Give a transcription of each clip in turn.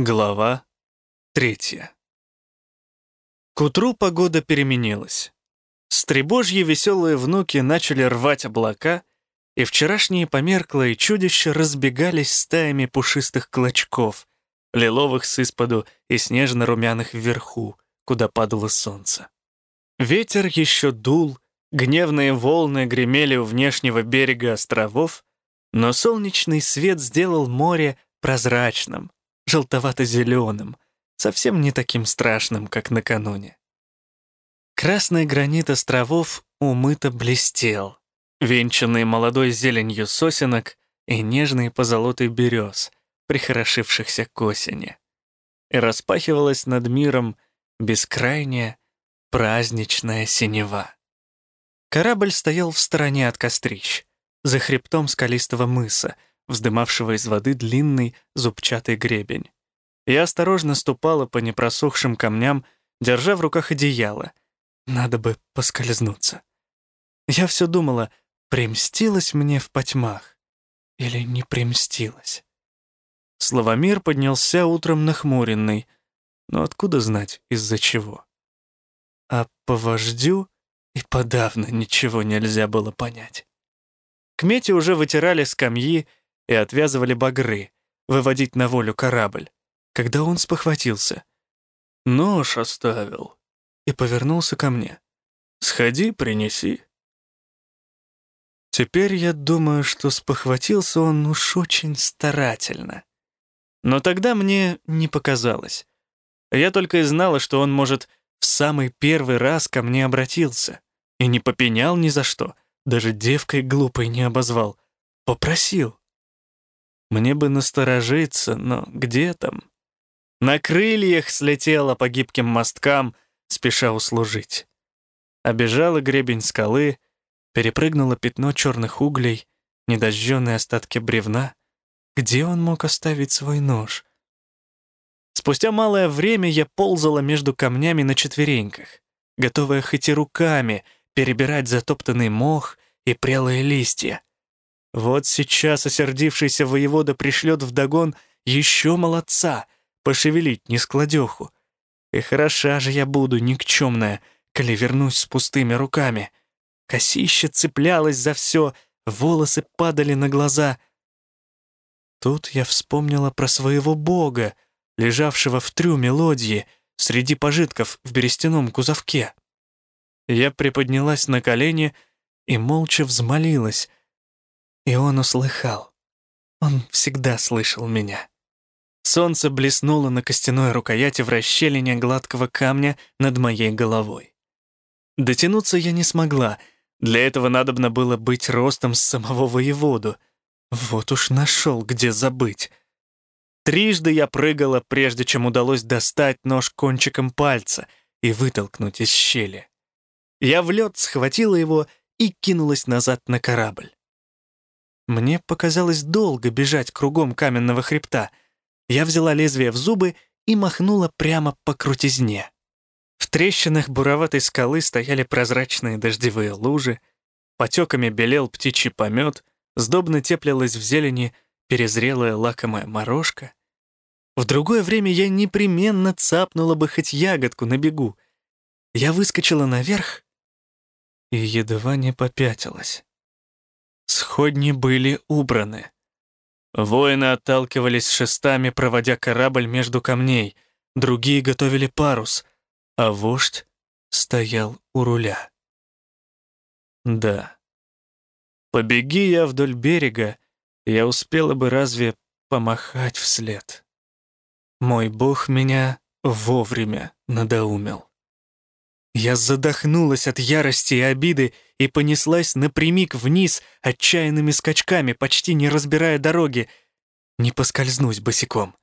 Глава третья. К утру погода переменилась. Стребожьи веселые внуки начали рвать облака, и вчерашние померклые чудища разбегались стаями пушистых клочков, лиловых с исподу и снежно-румяных вверху, куда падало солнце. Ветер еще дул, гневные волны гремели у внешнего берега островов, но солнечный свет сделал море прозрачным, желтовато-зеленым, совсем не таким страшным, как накануне. Красный гранит островов умыто блестел, венчанный молодой зеленью сосенок и нежный позолотый берез, прихорошившихся к осени. И распахивалась над миром бескрайняя праздничная синева. Корабль стоял в стороне от кострищ, за хребтом скалистого мыса, вздымавшего из воды длинный зубчатый гребень. Я осторожно ступала по непросохшим камням, держа в руках одеяло. Надо бы поскользнуться. Я все думала, примстилась мне в потьмах или не примстилась. Славомир поднялся утром нахмуренный, но откуда знать, из-за чего? А по вождю и подавно ничего нельзя было понять. К мете уже вытирали скамьи и отвязывали багры, выводить на волю корабль, когда он спохватился. «Нож оставил» и повернулся ко мне. «Сходи, принеси». Теперь я думаю, что спохватился он уж очень старательно. Но тогда мне не показалось. Я только и знала, что он, может, в самый первый раз ко мне обратился. И не попенял ни за что, даже девкой глупой не обозвал. Попросил. Мне бы насторожиться, но где там? На крыльях слетела по гибким мосткам, спеша услужить. Обежала гребень скалы, перепрыгнула пятно черных углей, недожженные остатки бревна. Где он мог оставить свой нож? Спустя малое время я ползала между камнями на четвереньках, готовая хоть и руками перебирать затоптанный мох и прелые листья. Вот сейчас осердившийся воевода пришлет вдогон еще молодца, пошевелить нескладеху. И хороша же я буду, никчемная, коли вернусь с пустыми руками. Косища цеплялась за все, волосы падали на глаза. Тут я вспомнила про своего бога, лежавшего в трюме лодьи, среди пожитков в берестяном кузовке. Я приподнялась на колени и молча взмолилась — и он услыхал. Он всегда слышал меня. Солнце блеснуло на костяной рукояти в расщелине гладкого камня над моей головой. Дотянуться я не смогла. Для этого надобно было быть ростом с самого воеводу. Вот уж нашел, где забыть. Трижды я прыгала, прежде чем удалось достать нож кончиком пальца и вытолкнуть из щели. Я в лед схватила его и кинулась назад на корабль. Мне показалось долго бежать кругом каменного хребта. Я взяла лезвие в зубы и махнула прямо по крутизне. В трещинах буроватой скалы стояли прозрачные дождевые лужи, потеками белел птичий помет, сдобно теплилась в зелени перезрелая лакомая морожка. В другое время я непременно цапнула бы хоть ягодку на бегу. Я выскочила наверх и едва не попятилась. Сходни были убраны. Воины отталкивались шестами, проводя корабль между камней, другие готовили парус, а вождь стоял у руля. Да. Побеги я вдоль берега, я успела бы разве помахать вслед. Мой бог меня вовремя надоумил. Я задохнулась от ярости и обиды и понеслась напрямик вниз отчаянными скачками, почти не разбирая дороги. Не поскользнусь босиком.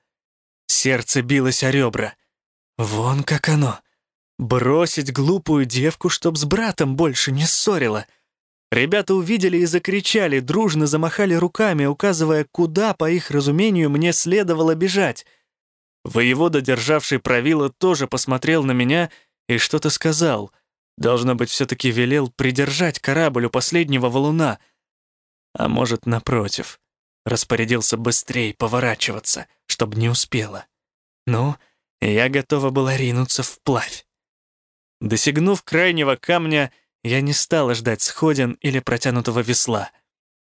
Сердце билось о ребра. Вон как оно. Бросить глупую девку, чтоб с братом больше не ссорила. Ребята увидели и закричали, дружно замахали руками, указывая, куда, по их разумению, мне следовало бежать. Воевода, державший правило, тоже посмотрел на меня и что-то сказал. Должно быть, все-таки велел придержать корабль у последнего валуна. А может, напротив, распорядился быстрее поворачиваться, чтобы не успела. Ну, я готова была ринуться вплавь. Досягнув крайнего камня, я не стала ждать сходин или протянутого весла.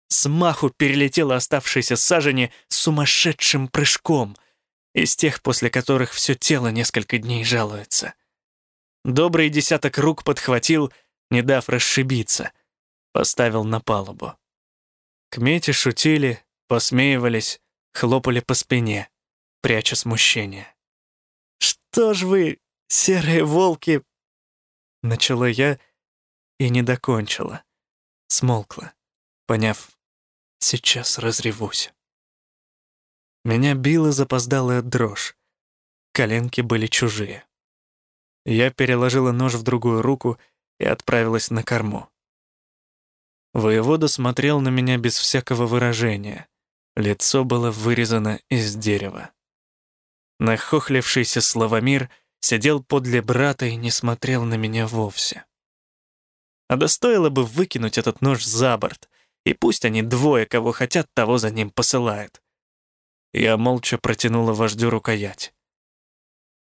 Смаху перелетела оставшиеся сажени сумасшедшим прыжком, из тех, после которых все тело несколько дней жалуется. Добрый десяток рук подхватил, не дав расшибиться, поставил на палубу. Кмети шутили, посмеивались, хлопали по спине, пряча смущение. «Что ж вы, серые волки, Начала я и не докончила. Смолкла, поняв, сейчас разревусь. Меня била запоздалая дрожь. Коленки были чужие. Я переложила нож в другую руку и отправилась на корму. Воевода смотрел на меня без всякого выражения. Лицо было вырезано из дерева. Нахохлившийся Славомир — сидел подле брата и не смотрел на меня вовсе. А достоило бы выкинуть этот нож за борт, и пусть они двое, кого хотят, того за ним посылают. Я молча протянула вождю рукоять.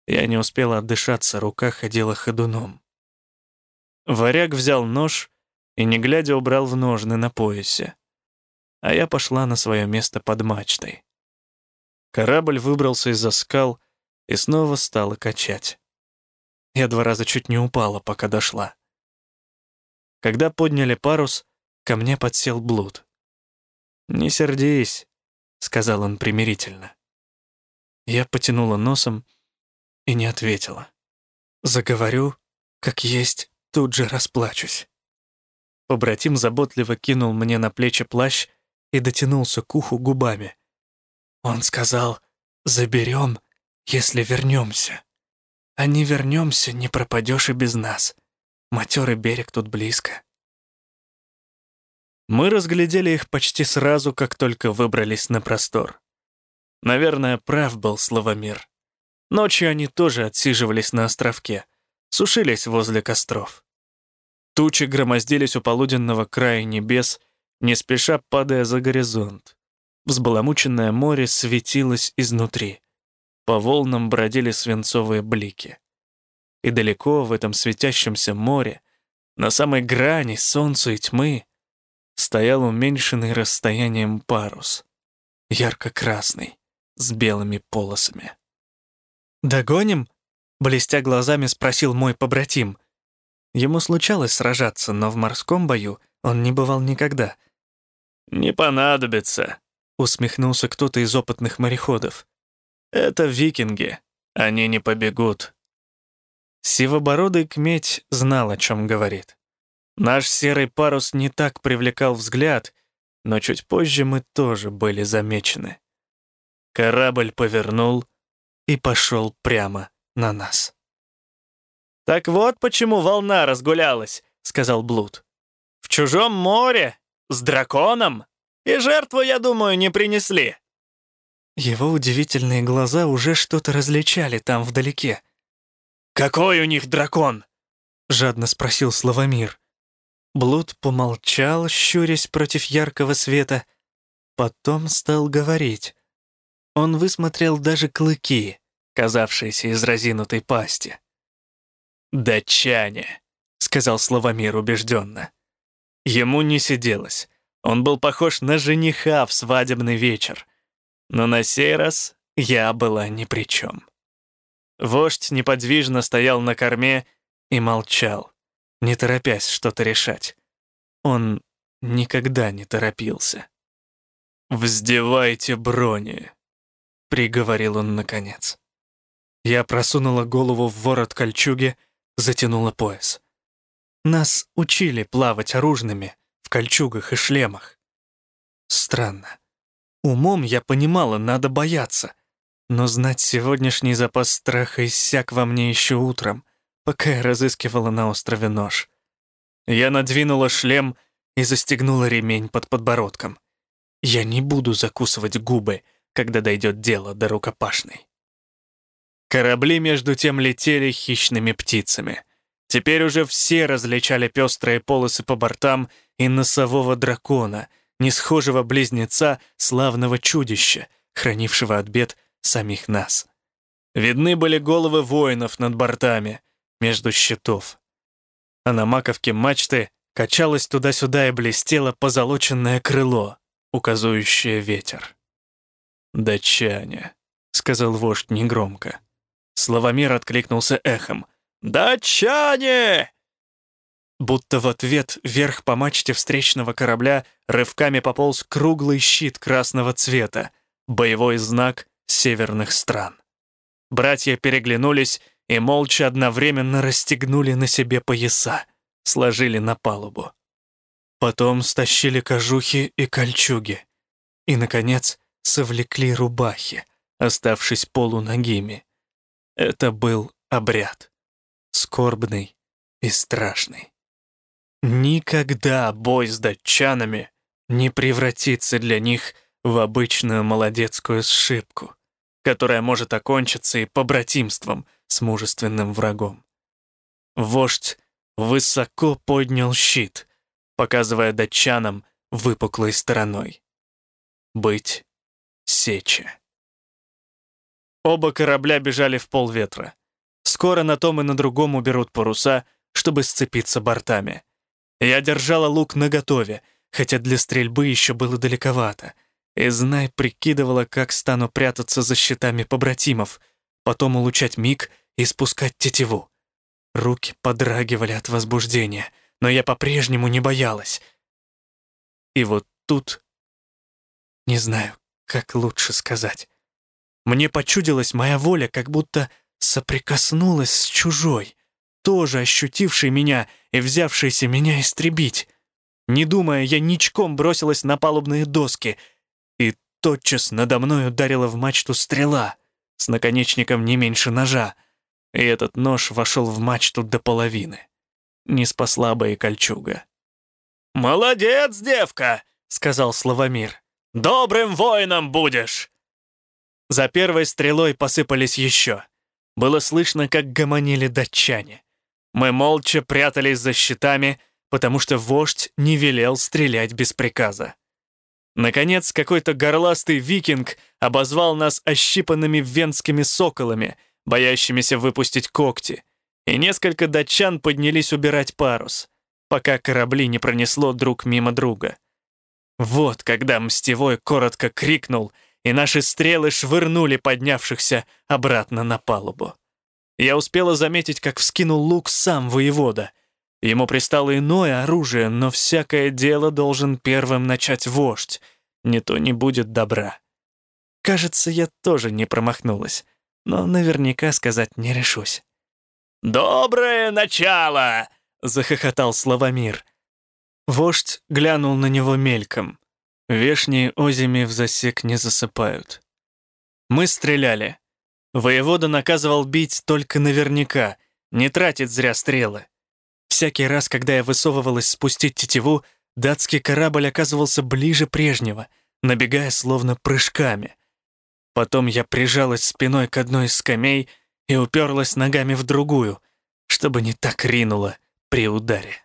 Я не успела отдышаться, рука ходила ходуном. Варяг взял нож и, не глядя, убрал в ножны на поясе. А я пошла на свое место под мачтой. Корабль выбрался из-за скал и снова стала качать. Я два раза чуть не упала, пока дошла. Когда подняли парус, ко мне подсел блуд. «Не сердись», — сказал он примирительно. Я потянула носом и не ответила. Заговорю, как есть, тут же расплачусь. Побратим заботливо кинул мне на плечи плащ и дотянулся к уху губами. Он сказал «Заберем если вернемся. А не вернемся, не пропадешь и без нас. Матерый берег тут близко. Мы разглядели их почти сразу, как только выбрались на простор. Наверное, прав был Славомир. Ночью они тоже отсиживались на островке, сушились возле костров. Тучи громоздились у полуденного края небес, не спеша падая за горизонт. Взбаламученное море светилось изнутри. По волнам бродили свинцовые блики. И далеко в этом светящемся море, на самой грани солнца и тьмы, стоял уменьшенный расстоянием парус, ярко-красный, с белыми полосами. «Догоним?» — блестя глазами спросил мой побратим. Ему случалось сражаться, но в морском бою он не бывал никогда. «Не понадобится», — усмехнулся кто-то из опытных мореходов. Это викинги. Они не побегут. Сивобородый кметь знал, о чем говорит. Наш серый парус не так привлекал взгляд, но чуть позже мы тоже были замечены. Корабль повернул и пошел прямо на нас. «Так вот почему волна разгулялась», — сказал Блуд. «В чужом море, с драконом, и жертву, я думаю, не принесли». Его удивительные глаза уже что-то различали там вдалеке. «Какой у них дракон?» — жадно спросил Славомир. Блуд помолчал, щурясь против яркого света, потом стал говорить. Он высмотрел даже клыки, казавшиеся из разинутой пасти. «Датчане», — сказал Славомир убежденно. Ему не сиделось. Он был похож на жениха в свадебный вечер — но на сей раз я была ни при чем. Вождь неподвижно стоял на корме и молчал, не торопясь что-то решать. Он никогда не торопился. «Вздевайте брони», — приговорил он наконец. Я просунула голову в ворот кольчуги, затянула пояс. Нас учили плавать оружными в кольчугах и шлемах. Странно. Умом я понимала, надо бояться. Но знать сегодняшний запас страха иссяк во мне еще утром, пока я разыскивала на острове нож. Я надвинула шлем и застегнула ремень под подбородком. Я не буду закусывать губы, когда дойдет дело до рукопашной. Корабли между тем летели хищными птицами. Теперь уже все различали пестрые полосы по бортам и носового дракона — несхожего близнеца славного чудища, хранившего от бед самих нас. Видны были головы воинов над бортами, между щитов. А на маковке мачты качалось туда-сюда и блестело позолоченное крыло, указывающее ветер. «Датчане», — сказал вождь негромко. Славомир откликнулся эхом. «Датчане!» Будто в ответ вверх по мачте встречного корабля рывками пополз круглый щит красного цвета, боевой знак северных стран. Братья переглянулись и молча одновременно расстегнули на себе пояса, сложили на палубу. Потом стащили кожухи и кольчуги. И, наконец, совлекли рубахи, оставшись полуногими. Это был обряд. Скорбный и страшный. Никогда бой с датчанами не превратится для них в обычную молодецкую сшибку, которая может окончиться и побратимством с мужественным врагом. Вождь высоко поднял щит, показывая датчанам выпуклой стороной. Быть сече. Оба корабля бежали в полветра. Скоро на том и на другом уберут паруса, чтобы сцепиться бортами. Я держала лук наготове, хотя для стрельбы еще было далековато. И знай прикидывала, как стану прятаться за щитами побратимов, потом улучшать миг и спускать тетиву. Руки подрагивали от возбуждения, но я по-прежнему не боялась. И вот тут... Не знаю, как лучше сказать. Мне почудилась моя воля, как будто соприкоснулась с чужой тоже ощутивший меня и взявшийся меня истребить. Не думая, я ничком бросилась на палубные доски, и тотчас надо мной ударила в мачту стрела с наконечником не меньше ножа, и этот нож вошел в мачту до половины. Не спасла бы и кольчуга. «Молодец, девка!» — сказал Славомир. «Добрым воином будешь!» За первой стрелой посыпались еще. Было слышно, как гомонили датчане. Мы молча прятались за щитами, потому что вождь не велел стрелять без приказа. Наконец, какой-то горластый викинг обозвал нас ощипанными венскими соколами, боящимися выпустить когти, и несколько датчан поднялись убирать парус, пока корабли не пронесло друг мимо друга. Вот когда Мстевой коротко крикнул, и наши стрелы швырнули поднявшихся обратно на палубу. Я успела заметить, как вскинул лук сам воевода. Ему пристало иное оружие, но всякое дело должен первым начать вождь. Не то не будет добра. Кажется, я тоже не промахнулась, но наверняка сказать не решусь. «Доброе начало!» — захохотал Славомир. Вождь глянул на него мельком. Вешние озими в засек не засыпают. Мы стреляли. Воевода наказывал бить только наверняка, не тратить зря стрелы. Всякий раз, когда я высовывалась спустить тетиву, датский корабль оказывался ближе прежнего, набегая словно прыжками. Потом я прижалась спиной к одной из скамей и уперлась ногами в другую, чтобы не так ринуло при ударе.